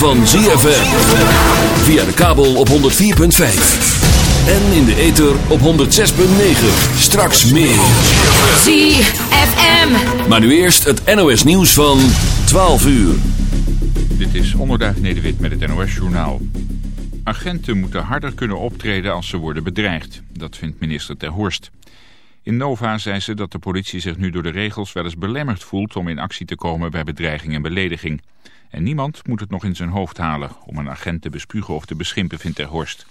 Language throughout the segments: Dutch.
Van ZFM. Via de kabel op 104.5. En in de ether op 106.9. Straks meer. ZFM. Maar nu eerst het NOS nieuws van 12 uur. Dit is Onderduif Nederwit met het NOS-journaal. Agenten moeten harder kunnen optreden als ze worden bedreigd. Dat vindt minister Ter Horst. In Nova zei ze dat de politie zich nu door de regels wel eens belemmerd voelt... om in actie te komen bij bedreiging en belediging. En niemand moet het nog in zijn hoofd halen om een agent te bespugen of te beschimpen, vindt Ter Horst.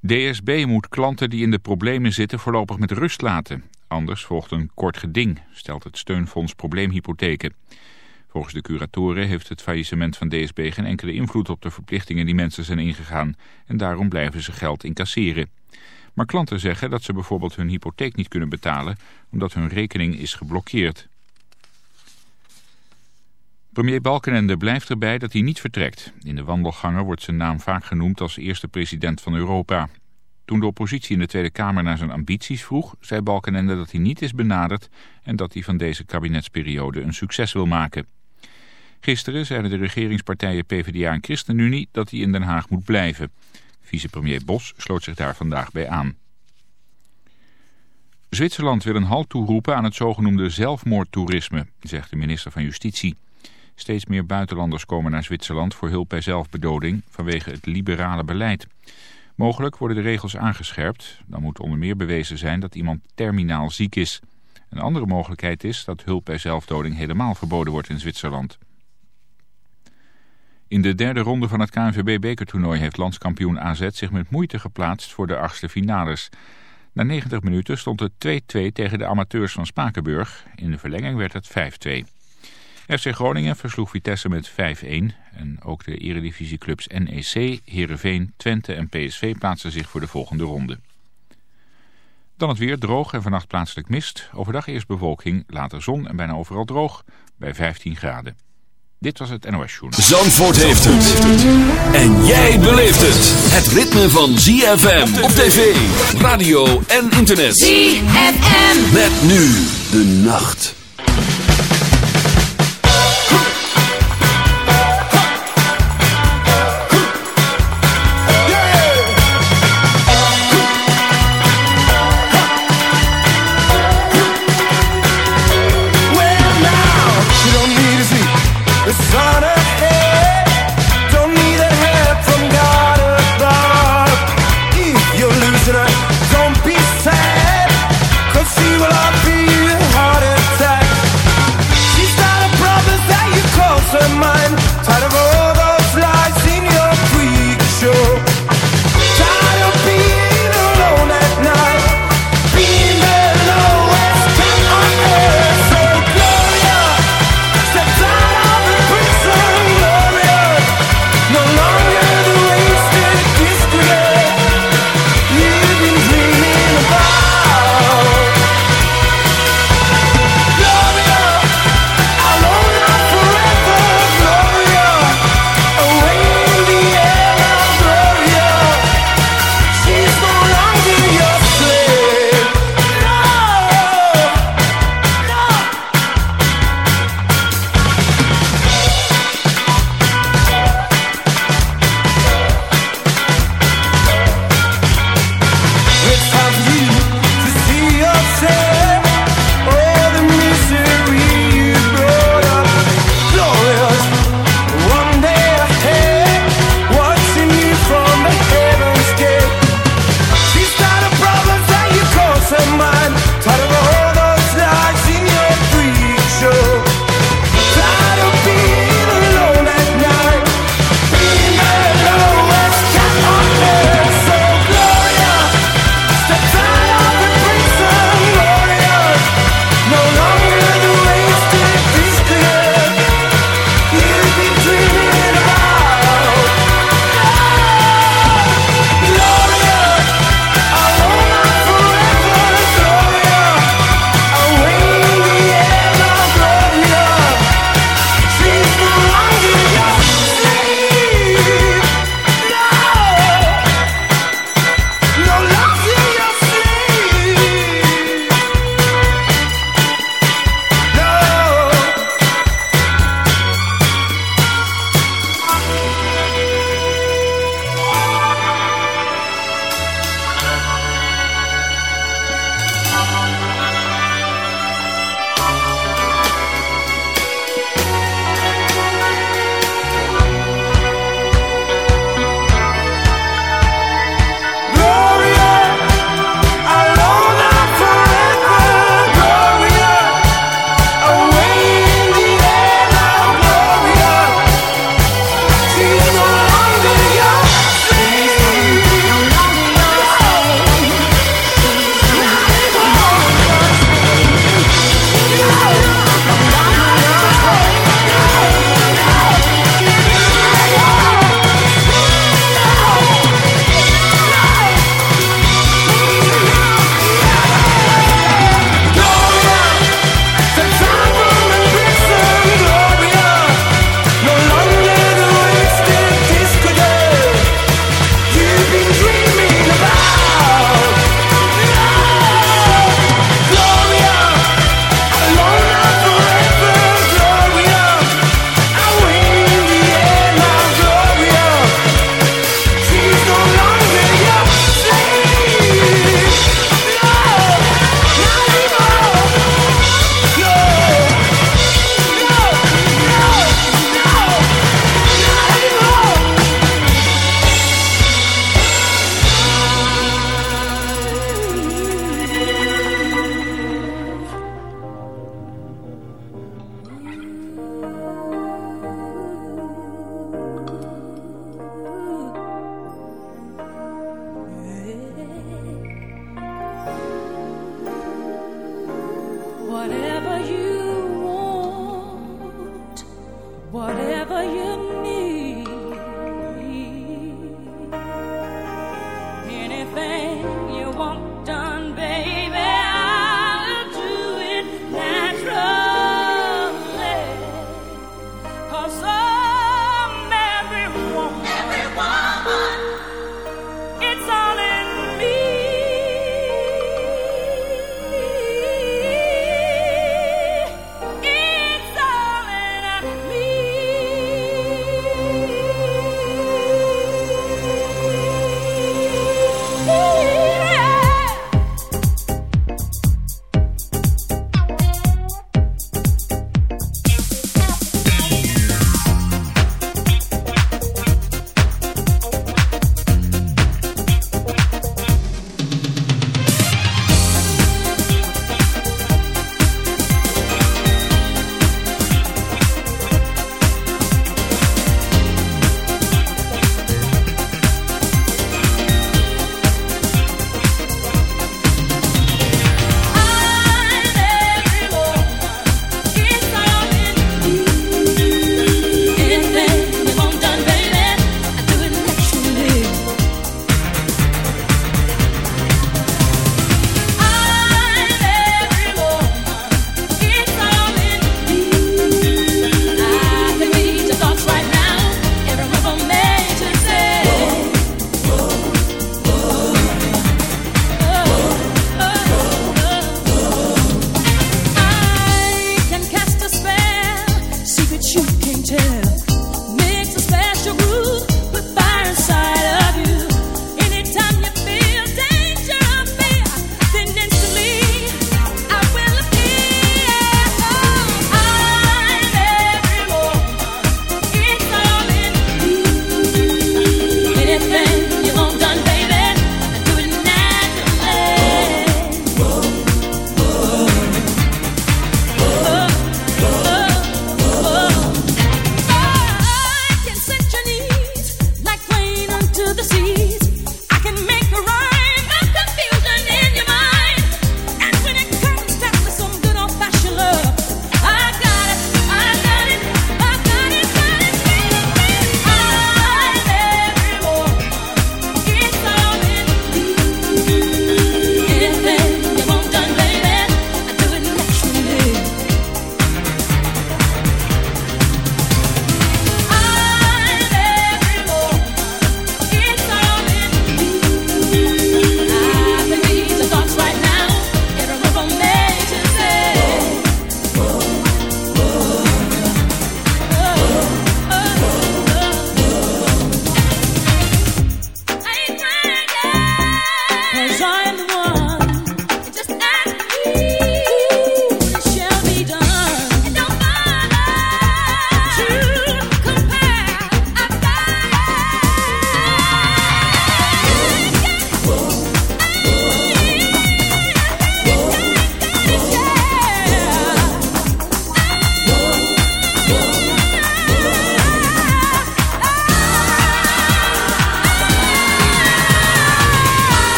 DSB moet klanten die in de problemen zitten voorlopig met rust laten. Anders volgt een kort geding, stelt het steunfonds Probleemhypotheken. Volgens de curatoren heeft het faillissement van DSB geen enkele invloed op de verplichtingen die mensen zijn ingegaan. En daarom blijven ze geld incasseren. Maar klanten zeggen dat ze bijvoorbeeld hun hypotheek niet kunnen betalen omdat hun rekening is geblokkeerd. Premier Balkenende blijft erbij dat hij niet vertrekt. In de wandelgangen wordt zijn naam vaak genoemd als eerste president van Europa. Toen de oppositie in de Tweede Kamer naar zijn ambities vroeg... zei Balkenende dat hij niet is benaderd... en dat hij van deze kabinetsperiode een succes wil maken. Gisteren zeiden de regeringspartijen PvdA en ChristenUnie... dat hij in Den Haag moet blijven. Vicepremier Bos sloot zich daar vandaag bij aan. Zwitserland wil een halt toeroepen aan het zogenoemde zelfmoordtoerisme... zegt de minister van Justitie. Steeds meer buitenlanders komen naar Zwitserland voor hulp bij zelfbedoding vanwege het liberale beleid. Mogelijk worden de regels aangescherpt. Dan moet onder meer bewezen zijn dat iemand terminaal ziek is. Een andere mogelijkheid is dat hulp bij zelfdoding helemaal verboden wordt in Zwitserland. In de derde ronde van het KNVB-bekertoernooi heeft landskampioen AZ zich met moeite geplaatst voor de achtste finales. Na 90 minuten stond het 2-2 tegen de amateurs van Spakenburg. In de verlenging werd het 5-2. FC Groningen versloeg Vitesse met 5-1. En ook de eredivisieclubs NEC, Heerenveen, Twente en PSV plaatsen zich voor de volgende ronde. Dan het weer droog en vannacht plaatselijk mist. Overdag eerst bewolking, later zon en bijna overal droog bij 15 graden. Dit was het NOS Journal. Zandvoort heeft het. En jij beleeft het. Het ritme van ZFM op tv, radio en internet. ZFM. Met nu de nacht.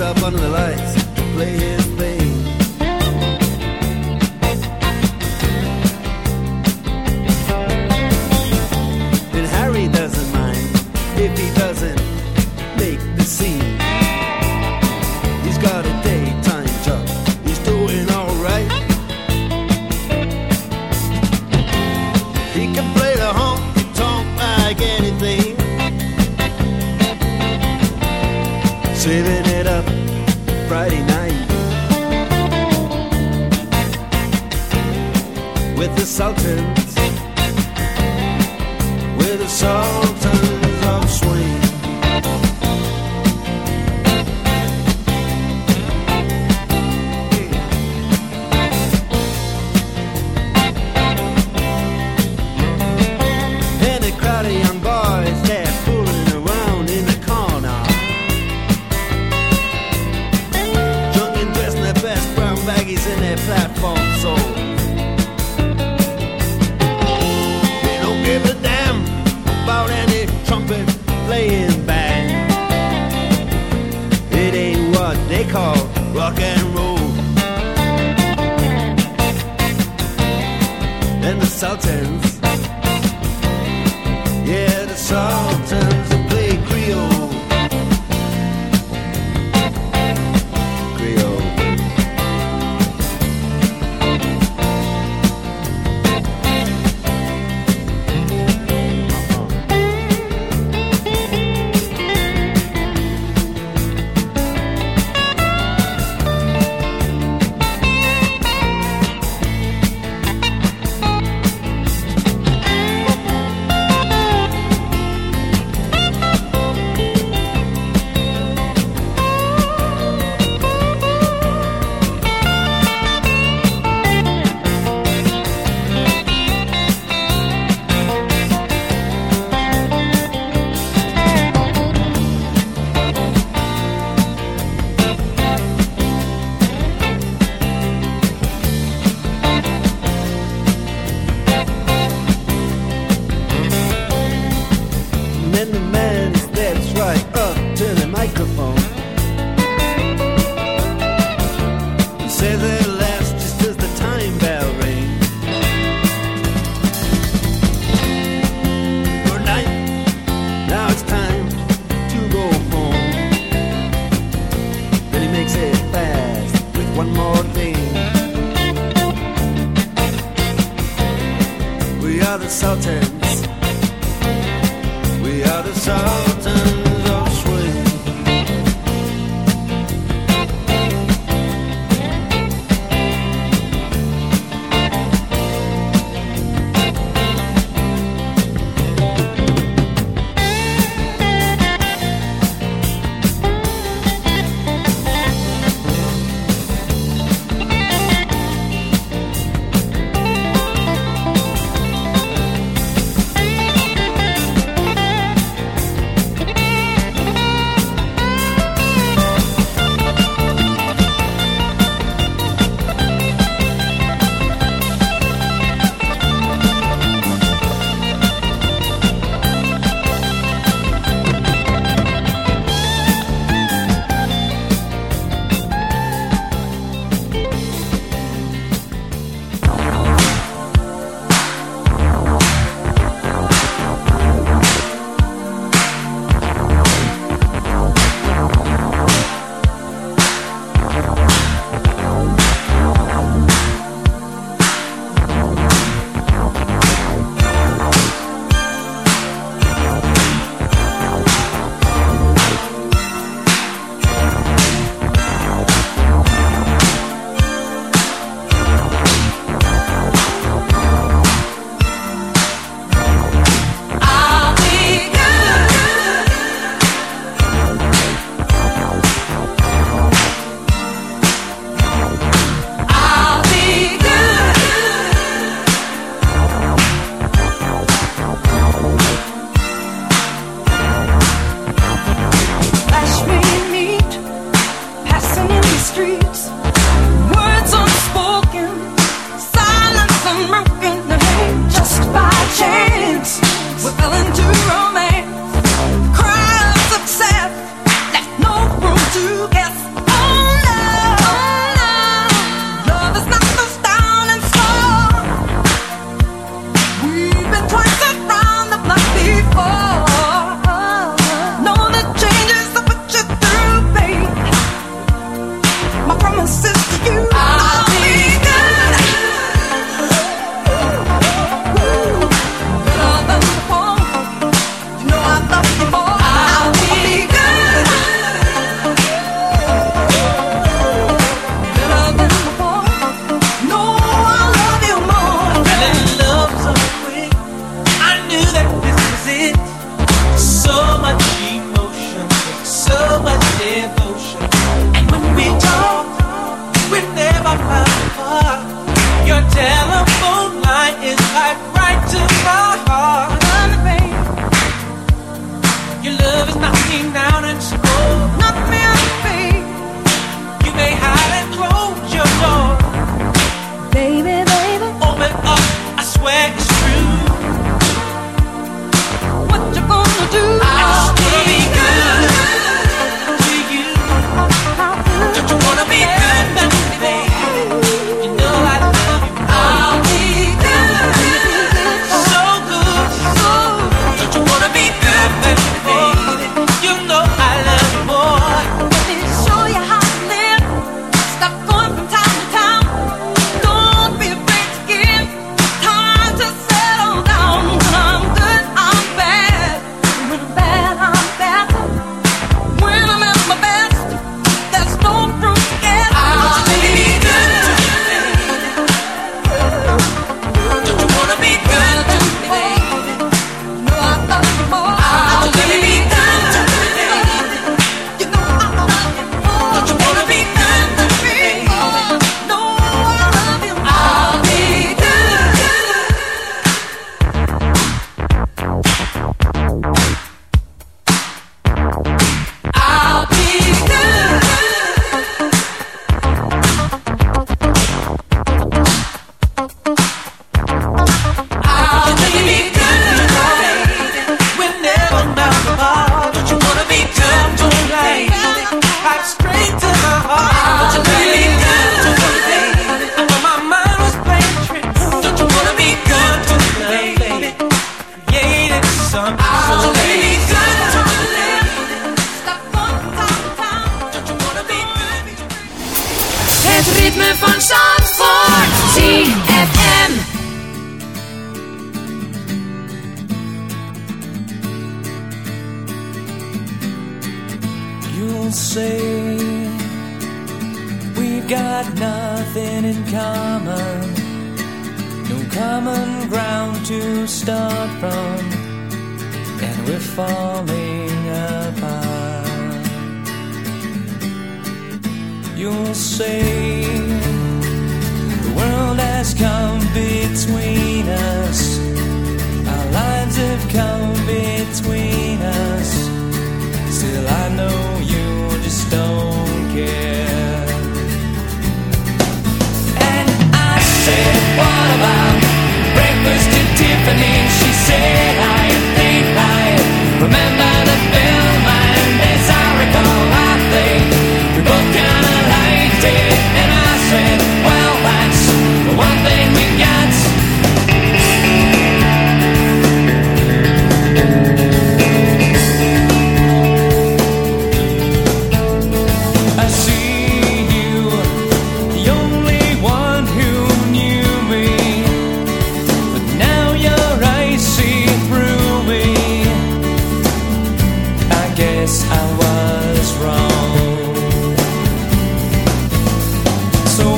up under the lights play his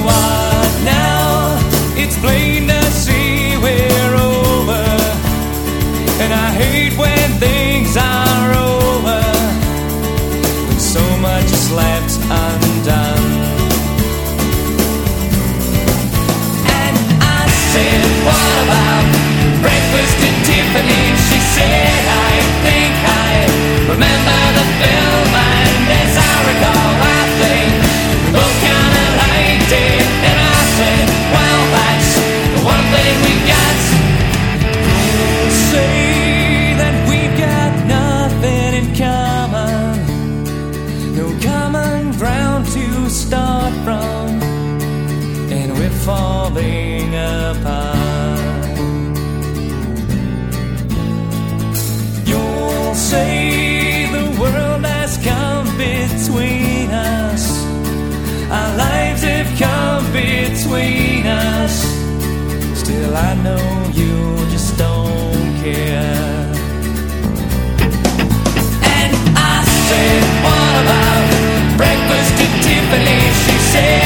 what now? say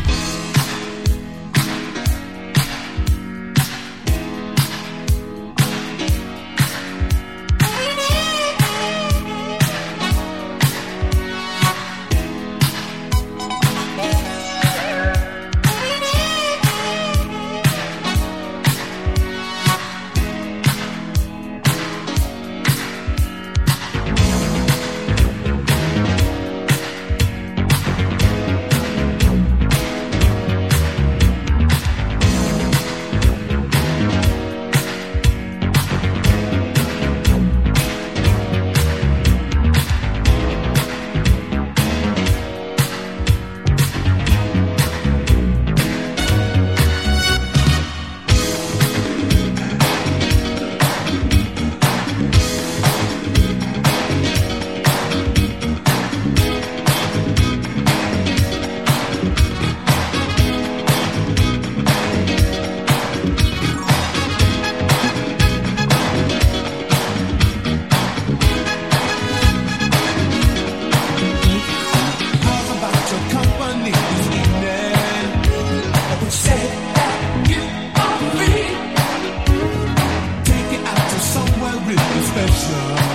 special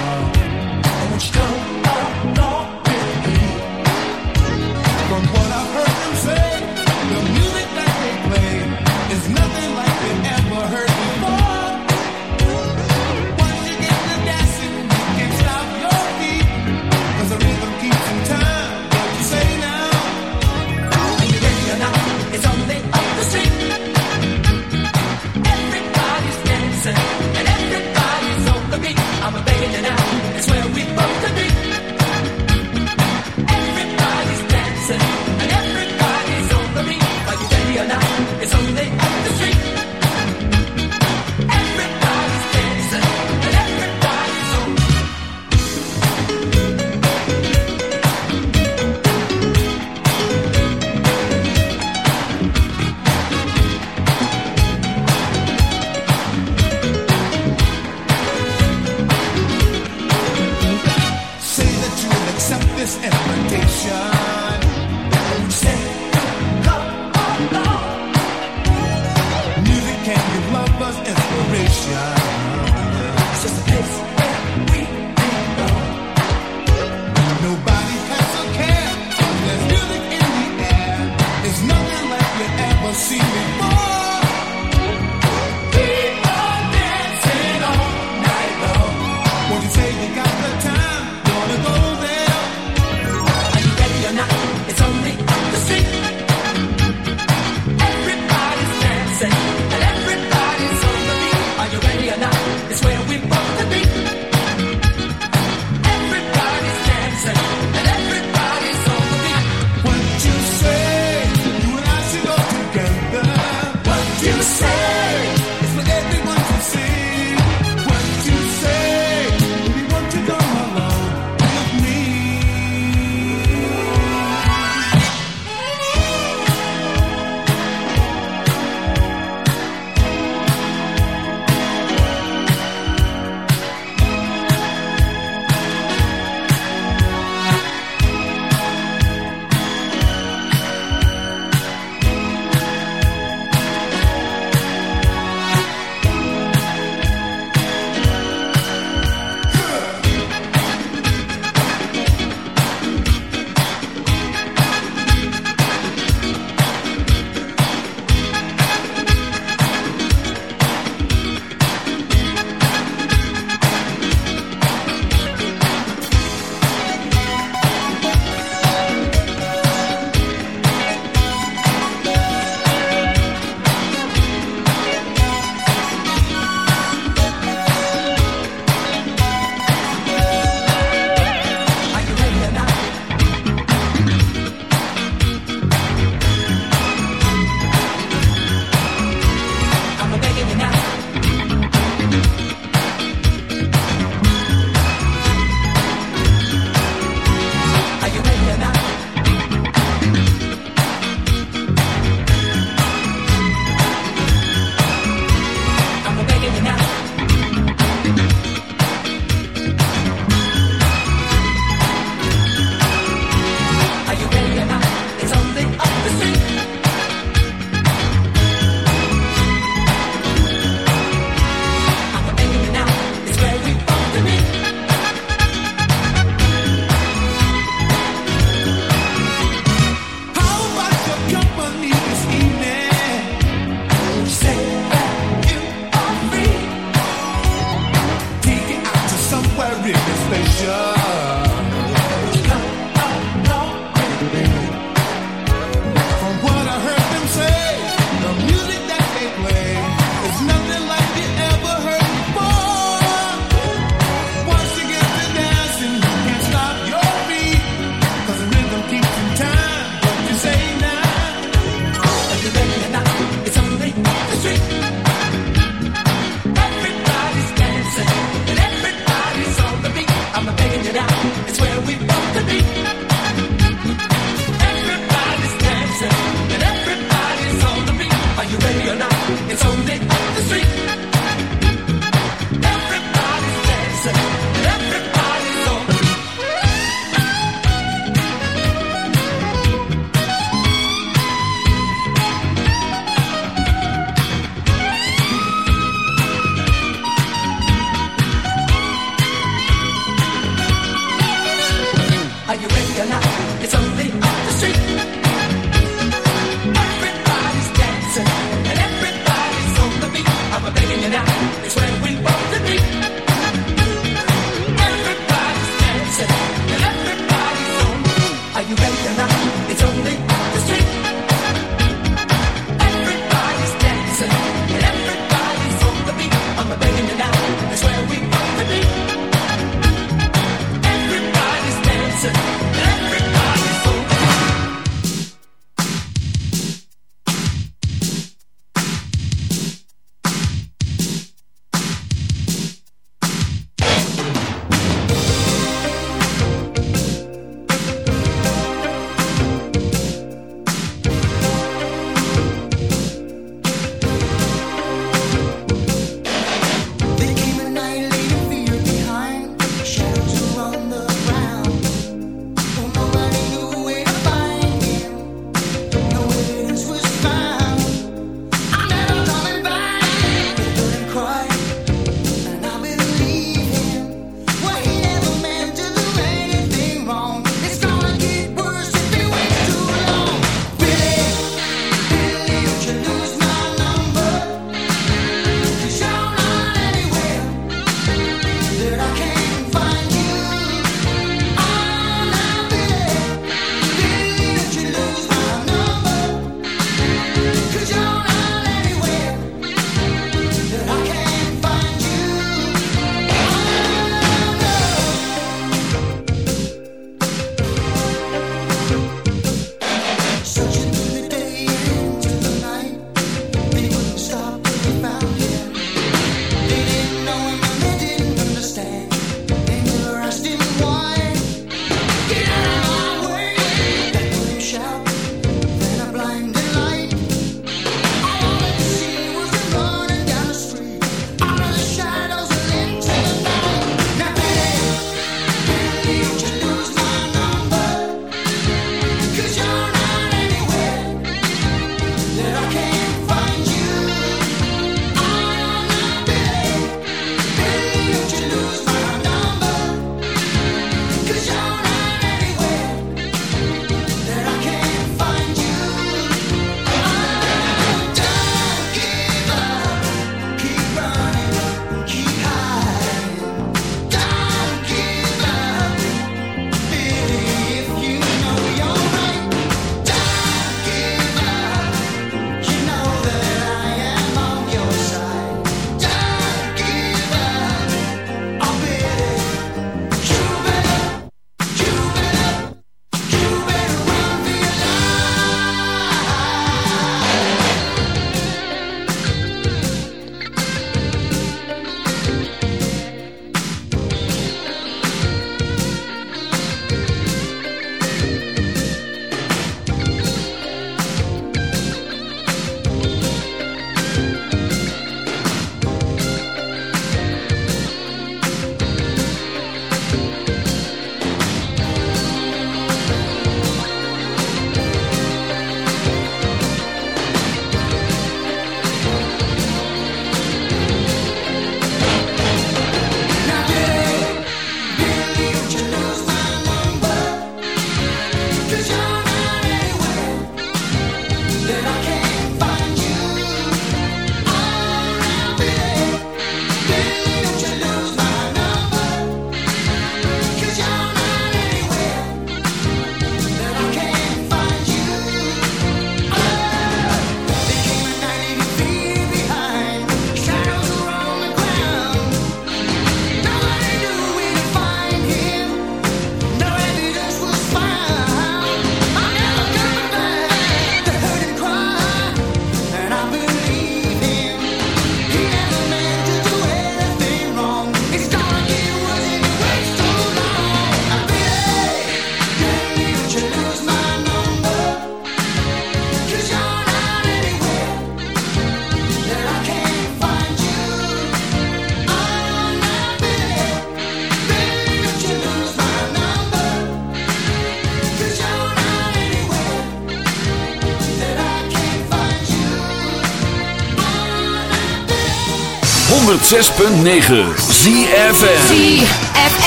106.9 ZFM. ZFM.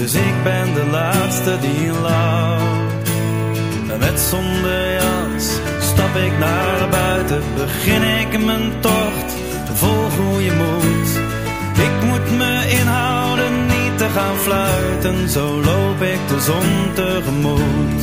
Dus ik ben de laatste die lacht. Met zonder jas stap ik naar buiten, begin ik mijn tocht vol goede moed. Ik moet me inhouden niet te gaan fluiten, zo loop ik de zon tegemoet.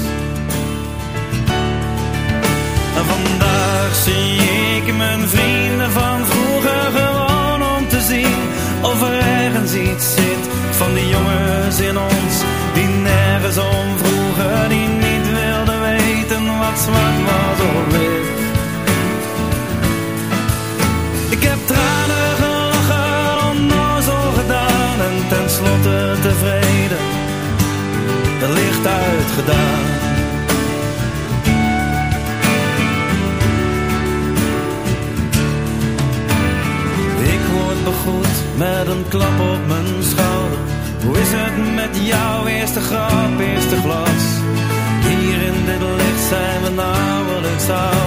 gedaan. Ik word begroet met een klap op mijn schouder. Hoe is het met jouw eerste grap, eerste glas? Hier in dit licht zijn we nauwelijks oud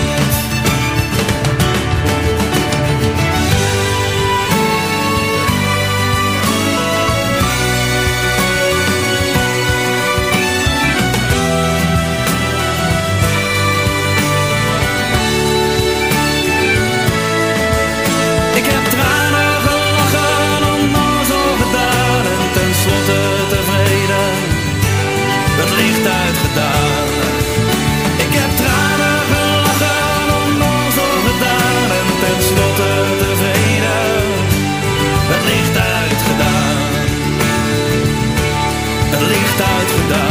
tijd gedaan.